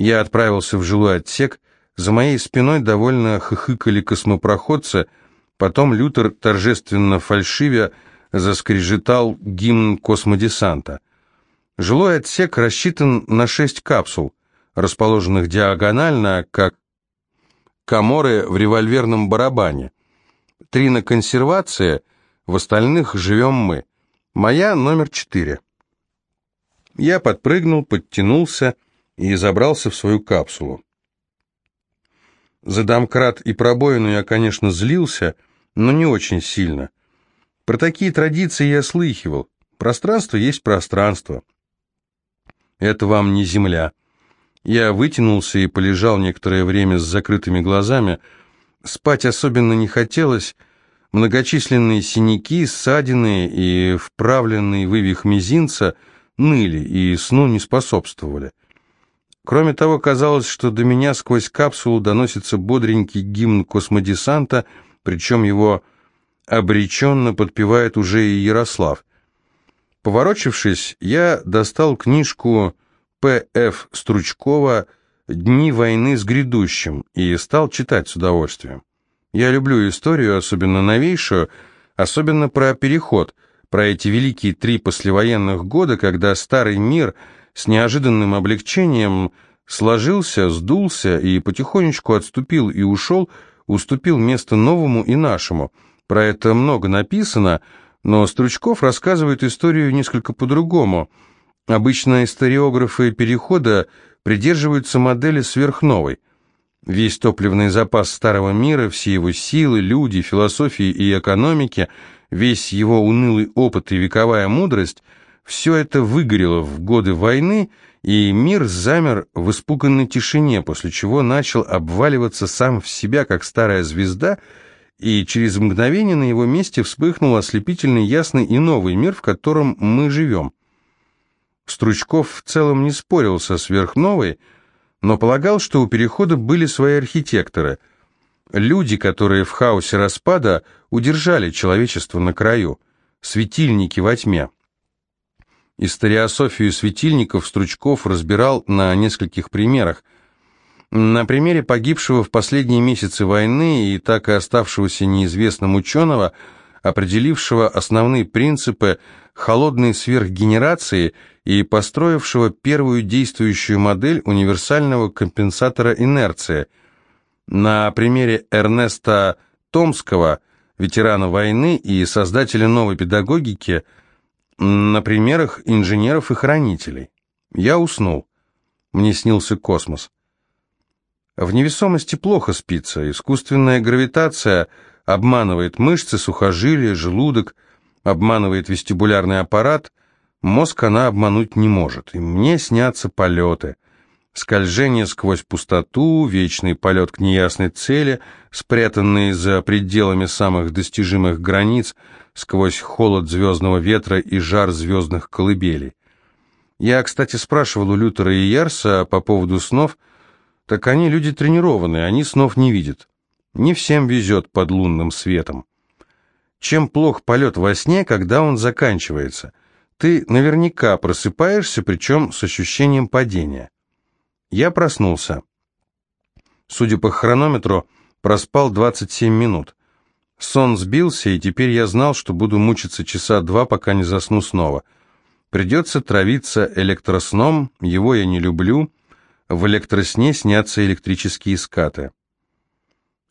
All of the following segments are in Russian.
Я отправился в жилой отсек, за моей спиной довольно хыхыкали космопроходцы, потом Лютер торжественно фальшивя заскрежетал гимн космодесанта. Жилой отсек рассчитан на шесть капсул, расположенных диагонально, как коморы в револьверном барабане. Три на консервации, в остальных живем мы. Моя номер четыре. Я подпрыгнул, подтянулся и забрался в свою капсулу. За домкрат и пробоину я, конечно, злился, но не очень сильно. Про такие традиции я слыхивал. Пространство есть пространство. Это вам не земля. Я вытянулся и полежал некоторое время с закрытыми глазами. Спать особенно не хотелось. Многочисленные синяки, ссадины и вправленный вывих мизинца ныли и сну не способствовали. Кроме того, казалось, что до меня сквозь капсулу доносится бодренький гимн космодесанта, причем его обреченно подпевает уже и Ярослав. Поворочившись, я достал книжку П.Ф. Стручкова «Дни войны с грядущим» и стал читать с удовольствием. Я люблю историю, особенно новейшую, особенно про переход, про эти великие три послевоенных года, когда старый мир – с неожиданным облегчением сложился, сдулся и потихонечку отступил и ушел, уступил место новому и нашему. Про это много написано, но Стручков рассказывает историю несколько по-другому. Обычно историографы перехода придерживаются модели сверхновой. Весь топливный запас старого мира, все его силы, люди, философии и экономики, весь его унылый опыт и вековая мудрость – все это выгорело в годы войны, и мир замер в испуганной тишине, после чего начал обваливаться сам в себя, как старая звезда, и через мгновение на его месте вспыхнул ослепительный ясный и новый мир, в котором мы живем. Стручков в целом не спорил со сверхновой, но полагал, что у перехода были свои архитекторы, люди, которые в хаосе распада удержали человечество на краю, светильники во тьме. Историософию светильников Стручков разбирал на нескольких примерах. На примере погибшего в последние месяцы войны и так и оставшегося неизвестным ученого, определившего основные принципы холодной сверхгенерации и построившего первую действующую модель универсального компенсатора инерции. На примере Эрнеста Томского, ветерана войны и создателя новой педагогики – на примерах инженеров и хранителей. Я уснул. Мне снился космос. В невесомости плохо спится. Искусственная гравитация обманывает мышцы, сухожилия, желудок, обманывает вестибулярный аппарат. Мозг она обмануть не может. И мне снятся полеты. Скольжение сквозь пустоту, вечный полет к неясной цели, спрятанный за пределами самых достижимых границ – сквозь холод звездного ветра и жар звездных колыбелей. Я, кстати, спрашивал у Лютера и Ярса по поводу снов, так они люди тренированные, они снов не видят. Не всем везет под лунным светом. Чем плох полет во сне, когда он заканчивается? Ты наверняка просыпаешься, причем с ощущением падения. Я проснулся. Судя по хронометру, проспал 27 минут. Сон сбился, и теперь я знал, что буду мучиться часа два, пока не засну снова. Придется травиться электросном, его я не люблю. В электросне снятся электрические скаты.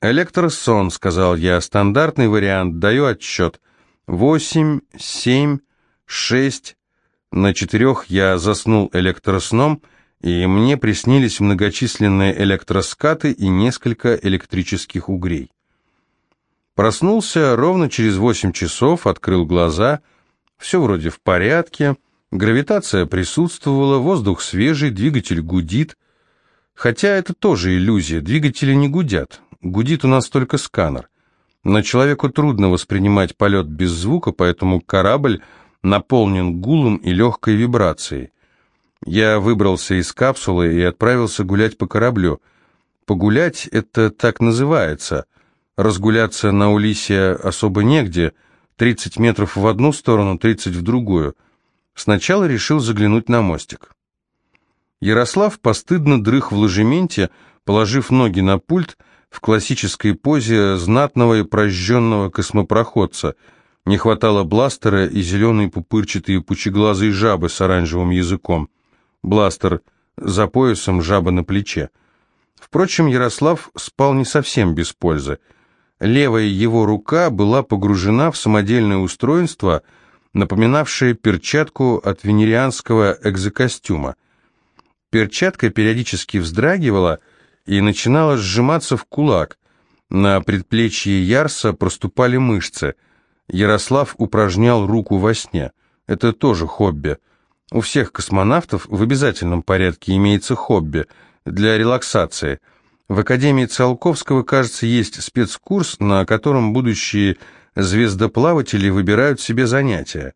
«Электросон», — сказал я, — «стандартный вариант, даю отсчет. Восемь, семь, шесть...» На четырех я заснул электросном, и мне приснились многочисленные электроскаты и несколько электрических угрей. Проснулся ровно через восемь часов, открыл глаза. Все вроде в порядке. Гравитация присутствовала, воздух свежий, двигатель гудит. Хотя это тоже иллюзия, двигатели не гудят. Гудит у нас только сканер. Но человеку трудно воспринимать полет без звука, поэтому корабль наполнен гулом и легкой вибрацией. Я выбрался из капсулы и отправился гулять по кораблю. Погулять это так называется. Разгуляться на Улисе особо негде, 30 метров в одну сторону, 30 в другую. Сначала решил заглянуть на мостик. Ярослав постыдно дрых в ложементе, положив ноги на пульт в классической позе знатного и прожженного космопроходца. Не хватало бластера и зеленые пупырчатые пучеглазые жабы с оранжевым языком. Бластер за поясом, жаба на плече. Впрочем, Ярослав спал не совсем без пользы. Левая его рука была погружена в самодельное устройство, напоминавшее перчатку от венерианского экзокостюма. Перчатка периодически вздрагивала и начинала сжиматься в кулак. На предплечье Ярса проступали мышцы. Ярослав упражнял руку во сне. Это тоже хобби. У всех космонавтов в обязательном порядке имеется хобби для релаксации. В Академии Циолковского, кажется, есть спецкурс, на котором будущие звездоплаватели выбирают себе занятия.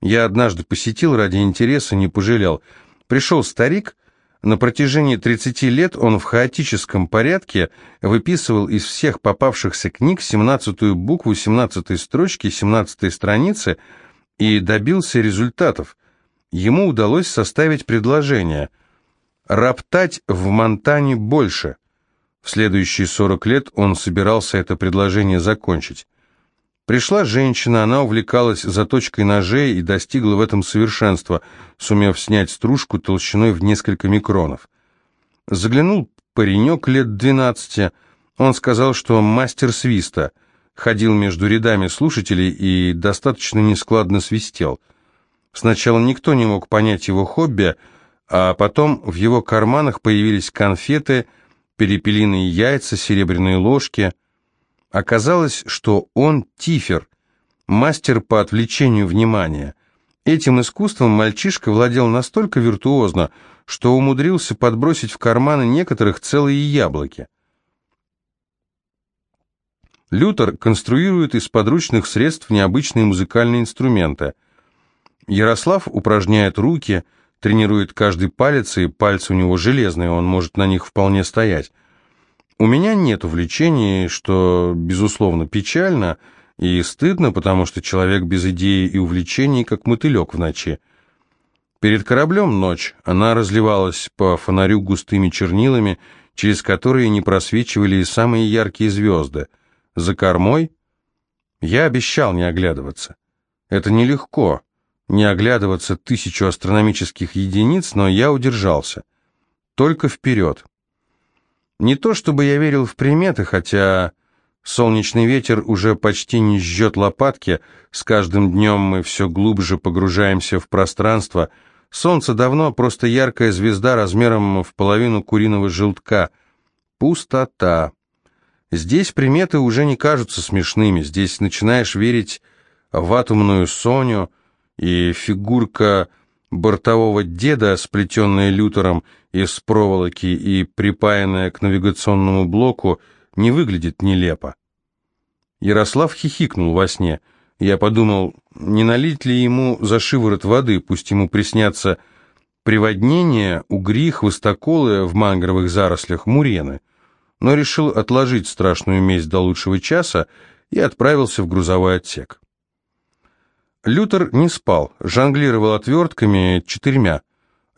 Я однажды посетил ради интереса, не пожалел. Пришел старик, на протяжении 30 лет он в хаотическом порядке выписывал из всех попавшихся книг 17-ю букву 17-й строчки 17-й страницы и добился результатов. Ему удалось составить предложение «Роптать в Монтане больше». В следующие 40 лет он собирался это предложение закончить. Пришла женщина, она увлекалась заточкой ножей и достигла в этом совершенства, сумев снять стружку толщиной в несколько микронов. Заглянул паренек лет двенадцати, он сказал, что мастер свиста, ходил между рядами слушателей и достаточно нескладно свистел. Сначала никто не мог понять его хобби, а потом в его карманах появились конфеты, перепелиные яйца, серебряные ложки — Оказалось, что он тифер, мастер по отвлечению внимания. Этим искусством мальчишка владел настолько виртуозно, что умудрился подбросить в карманы некоторых целые яблоки. Лютер конструирует из подручных средств необычные музыкальные инструменты. Ярослав упражняет руки, тренирует каждый палец, и пальцы у него железные, он может на них вполне стоять. У меня нет увлечений, что, безусловно, печально и стыдно, потому что человек без идеи и увлечений, как мотылек в ночи. Перед кораблем ночь, она разливалась по фонарю густыми чернилами, через которые не просвечивали и самые яркие звезды. За кормой я обещал не оглядываться. Это нелегко, не оглядываться тысячу астрономических единиц, но я удержался. Только вперед. Не то чтобы я верил в приметы, хотя солнечный ветер уже почти не жжет лопатки, с каждым днем мы все глубже погружаемся в пространство. Солнце давно просто яркая звезда размером в половину куриного желтка. Пустота. Здесь приметы уже не кажутся смешными, здесь начинаешь верить в атомную Соню, и фигурка бортового деда, сплетенная лютером из проволоки и припаянная к навигационному блоку, не выглядит нелепо. Ярослав хихикнул во сне. Я подумал, не налить ли ему за шиворот воды, пусть ему приснятся приводнения, угри, хвостоколы в мангровых зарослях, мурены. Но решил отложить страшную месть до лучшего часа и отправился в грузовой отсек. Лютер не спал, жонглировал отвертками четырьмя.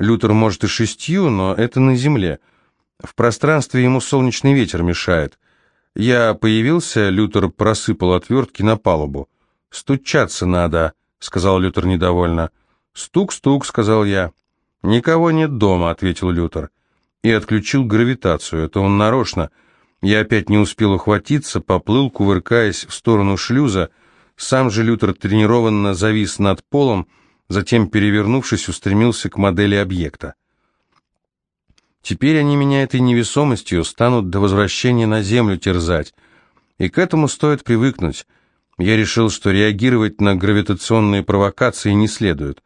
Лютер может и шестью, но это на земле. В пространстве ему солнечный ветер мешает. Я появился, Лютер просыпал отвертки на палубу. «Стучаться надо», — сказал Лютер недовольно. «Стук-стук», — сказал я. «Никого нет дома», — ответил Лютер. И отключил гравитацию. Это он нарочно. Я опять не успел ухватиться, поплыл, кувыркаясь в сторону шлюза, — сам же Лютер тренированно завис над полом, затем, перевернувшись, устремился к модели объекта. Теперь они меня этой невесомостью станут до возвращения на Землю терзать, и к этому стоит привыкнуть. Я решил, что реагировать на гравитационные провокации не следует.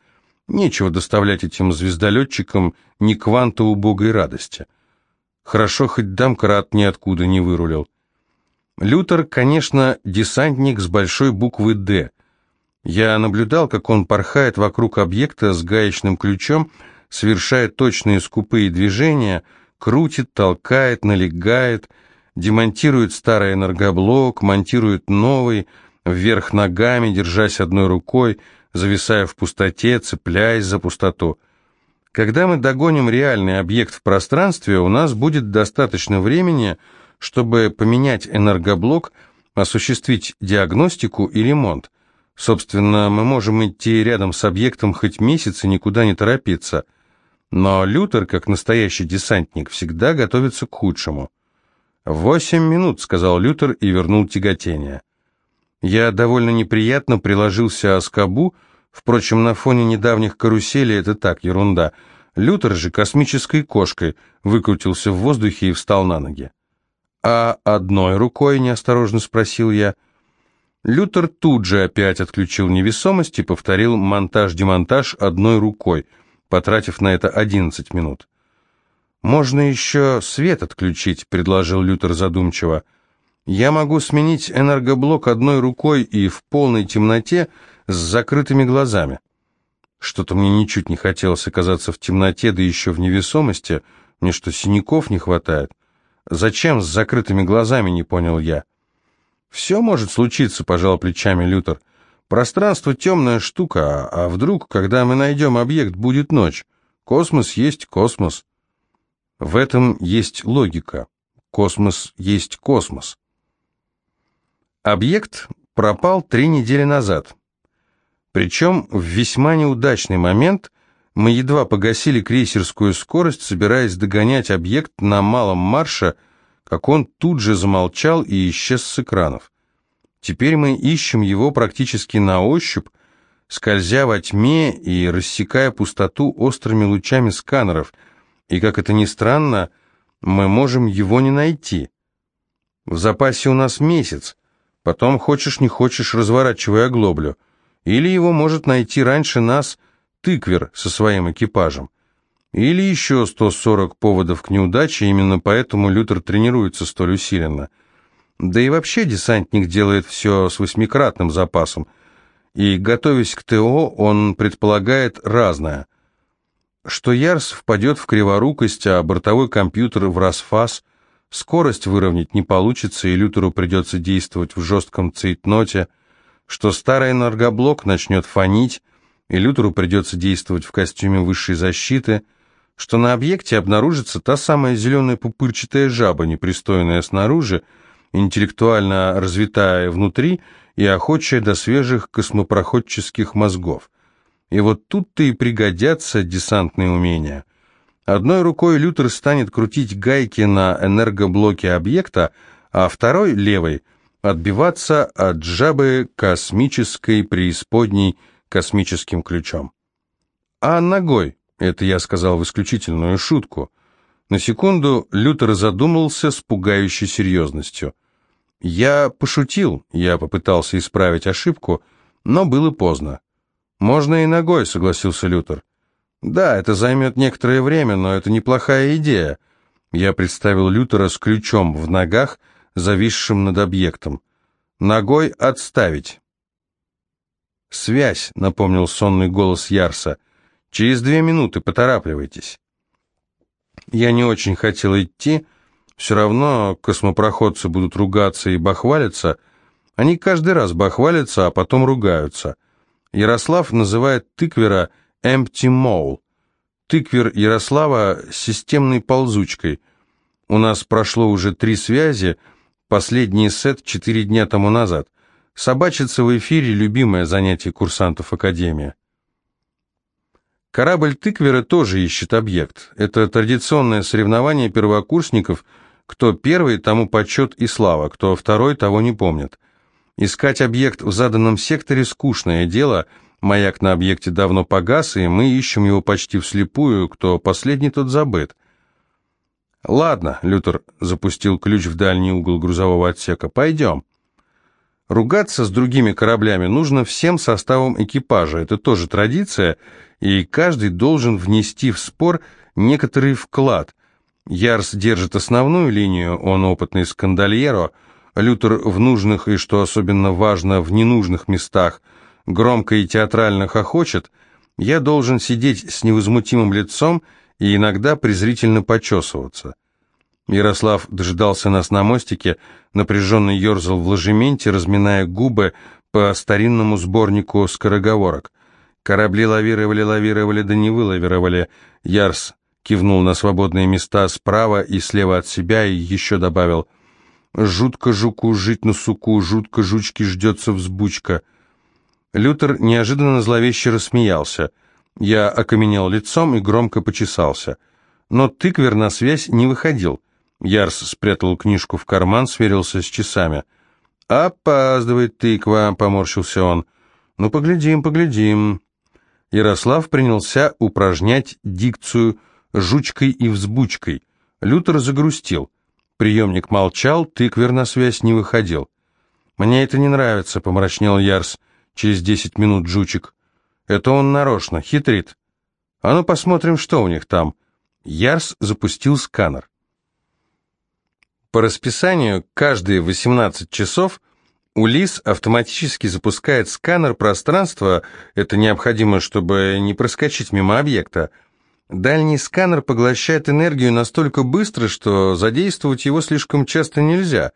Нечего доставлять этим звездолетчикам ни кванта убогой радости. Хорошо, хоть Дамкрат ниоткуда не вырулил. Лютер, конечно, десантник с большой буквы «Д». Я наблюдал, как он порхает вокруг объекта с гаечным ключом, совершает точные скупые движения, крутит, толкает, налегает, демонтирует старый энергоблок, монтирует новый, вверх ногами, держась одной рукой, зависая в пустоте, цепляясь за пустоту. Когда мы догоним реальный объект в пространстве, у нас будет достаточно времени, чтобы поменять энергоблок, осуществить диагностику и ремонт. Собственно, мы можем идти рядом с объектом хоть месяц и никуда не торопиться. Но Лютер, как настоящий десантник, всегда готовится к худшему. «Восемь минут», — сказал Лютер и вернул тяготение. Я довольно неприятно приложился о скобу, впрочем, на фоне недавних каруселей это так, ерунда. Лютер же космической кошкой выкрутился в воздухе и встал на ноги. «А одной рукой?» — неосторожно спросил я. Лютер тут же опять отключил невесомость и повторил монтаж-демонтаж одной рукой, потратив на это 11 минут. «Можно еще свет отключить», — предложил Лютер задумчиво. «Я могу сменить энергоблок одной рукой и в полной темноте с закрытыми глазами». Что-то мне ничуть не хотелось оказаться в темноте, да еще в невесомости. Мне что, синяков не хватает? Зачем с закрытыми глазами, не понял я. «Все может случиться», — пожал плечами Лютер. «Пространство — темная штука, а вдруг, когда мы найдем объект, будет ночь? Космос есть космос». В этом есть логика. Космос есть космос. Объект пропал три недели назад. Причем в весьма неудачный момент мы едва погасили крейсерскую скорость, собираясь догонять объект на малом марше, как он тут же замолчал и исчез с экранов. Теперь мы ищем его практически на ощупь, скользя во тьме и рассекая пустоту острыми лучами сканеров – и, как это ни странно, мы можем его не найти. В запасе у нас месяц, потом хочешь не хочешь разворачивай оглоблю. Или его может найти раньше нас тыквер со своим экипажем. Или еще 140 поводов к неудаче, именно поэтому Лютер тренируется столь усиленно. Да и вообще десантник делает все с восьмикратным запасом, и, готовясь к ТО, он предполагает разное – что Ярс впадет в криворукость, а бортовой компьютер в расфас, скорость выровнять не получится, и Лютеру придется действовать в жестком цейтноте, что старый энергоблок начнет фонить, и Лютеру придется действовать в костюме высшей защиты, что на объекте обнаружится та самая зеленая пупырчатая жаба, непристойная снаружи, интеллектуально развитая внутри и охочая до свежих космопроходческих мозгов. И вот тут-то и пригодятся десантные умения. Одной рукой Лютер станет крутить гайки на энергоблоке объекта, а второй, левой, отбиваться от жабы космической преисподней космическим ключом. А ногой, это я сказал в исключительную шутку. На секунду Лютер задумался с пугающей серьезностью. Я пошутил, я попытался исправить ошибку, но было поздно. «Можно и ногой», — согласился Лютер. «Да, это займет некоторое время, но это неплохая идея». Я представил Лютера с ключом в ногах, зависшим над объектом. «Ногой отставить». «Связь», — напомнил сонный голос Ярса. «Через две минуты, поторапливайтесь». Я не очень хотел идти, все равно космопроходцы будут ругаться и бахвалиться. Они каждый раз бахвалятся, а потом ругаются. Ярослав называет тыквера «empty mole». Тыквер Ярослава системной ползучкой. У нас прошло уже три связи, последний сет четыре дня тому назад. Собачица в эфире – любимое занятие курсантов Академии. Корабль тыквера тоже ищет объект. Это традиционное соревнование первокурсников, кто первый, тому почет и слава, кто второй, того не помнит. Искать объект в заданном секторе – скучное дело, маяк на объекте давно погас, и мы ищем его почти вслепую, кто последний, тот забыт. «Ладно», — Лютер запустил ключ в дальний угол грузового отсека, — «пойдем». Ругаться с другими кораблями нужно всем составом экипажа, это тоже традиция, и каждый должен внести в спор некоторый вклад. Ярс держит основную линию, он опытный скандальеро — Лютер в нужных и, что особенно важно, в ненужных местах громко и театрально хохочет, я должен сидеть с невозмутимым лицом и иногда презрительно почесываться. Ярослав дожидался нас на мостике, напряженно ерзал в ложементе, разминая губы по старинному сборнику скороговорок. Корабли лавировали, лавировали, да не вылавировали. Ярс кивнул на свободные места справа и слева от себя и еще добавил «Жутко жуку жить на суку, жутко жучки ждется взбучка». Лютер неожиданно зловеще рассмеялся. Я окаменел лицом и громко почесался. Но тыквер на связь не выходил. Ярс спрятал книжку в карман, сверился с часами. «Опаздывает тыква», — поморщился он. «Ну, поглядим, поглядим». Ярослав принялся упражнять дикцию жучкой и взбучкой. Лютер загрустил. Приемник молчал, тыквер на связь не выходил. «Мне это не нравится», — помрачнел Ярс через десять минут жучек. «Это он нарочно, хитрит. А ну посмотрим, что у них там». Ярс запустил сканер. По расписанию, каждые 18 часов Улис автоматически запускает сканер пространства, это необходимо, чтобы не проскочить мимо объекта. Дальний сканер поглощает энергию настолько быстро, что задействовать его слишком часто нельзя.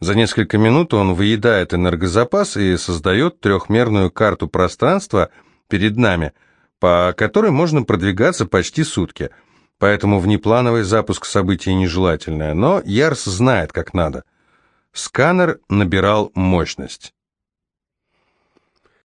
За несколько минут он выедает энергозапас и создает трехмерную карту пространства перед нами, по которой можно продвигаться почти сутки. Поэтому внеплановый запуск событий нежелательное, но Ярс знает, как надо. Сканер набирал мощность.